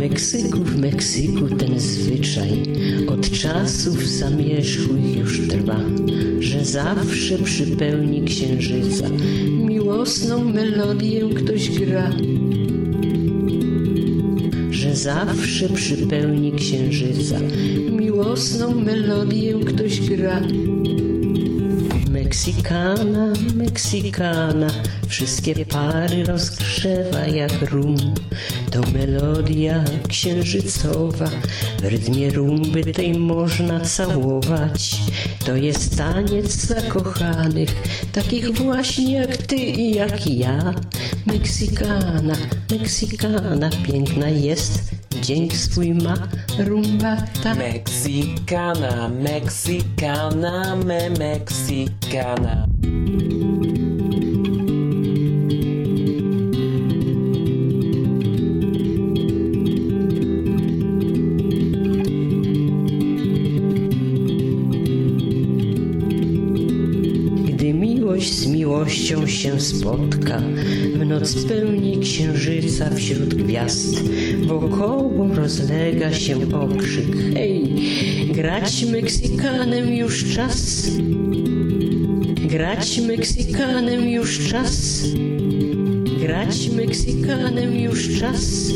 Meksyku, w Meksyku ten zwyczaj od czasów zamierzchłych już trwa, że zawsze przy pełni księżyca miłosną melodię ktoś gra. Że zawsze przy pełni księżyca miłosną melodię ktoś gra. Meksykana, Meksykana, wszystkie pary rozgrzewa jak rum. To melodia księżycowa, w rytmie rumby tej można całować. To jest taniec zakochanych, takich właśnie jak ty i jak ja. Meksykana, Meksykana, piękna jest, dzięk swój ma rumba ta. Mexicana, Mexicana, me Mexicana. Miłością się spotka, w noc pełni księżyca wśród gwiazd, wokoło rozlega się okrzyk. Hej, grać Meksykanem już czas. Grać Meksykanem już czas. Grać Meksykanem już czas.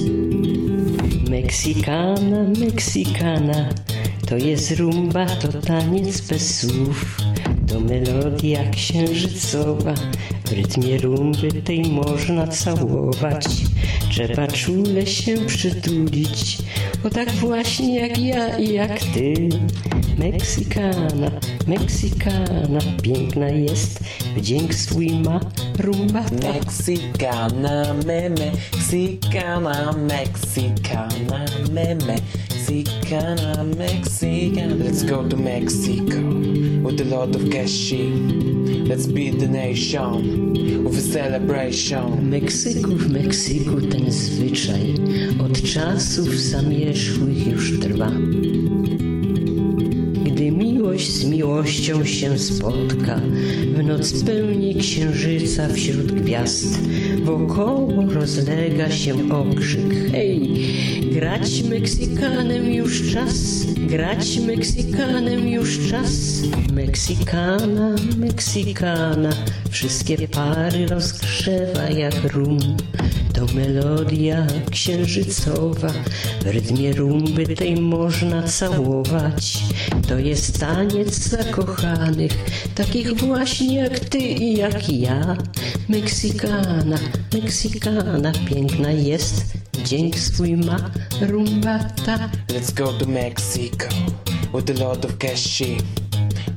Meksykana, Meksykana, to jest rumba, to taniec bez słów. To melodia księżycowa, w rytmie rumby tej można całować. Trzeba czule się przytulić, o tak właśnie jak ja i jak ty. Meksykana, Meksykana, piękna jest, wdzięk swój ma rumba. Mexicana, me Mexicana, Mexicana, me Mexicana, Mexicana. Let's go to Mexico with a lot of cash. Let's be the nation with a celebration. Meksyku, w Meksyku ten zwyczaj od czasów zamierzchłych już trwa. Gdy miłość z miłością się spotka, w noc pełni księżyca wśród gwiazd, wokoło rozlega się okrzyk. Hej, grać Meksykanem już czas, grać Meksykanem już czas. Meksykana, Meksykana, wszystkie pary rozgrzewa jak rum. To melodia księżycowa, w rytmie rumby tej można całować. To jest taniec zakochanych, takich właśnie jak ty i jak ja. Meksykana, Meksykana, piękna jest, dzięk swój ma rumba ta. Let's go to Mexico with a lot of cash.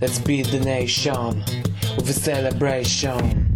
Let's be the nation with a celebration.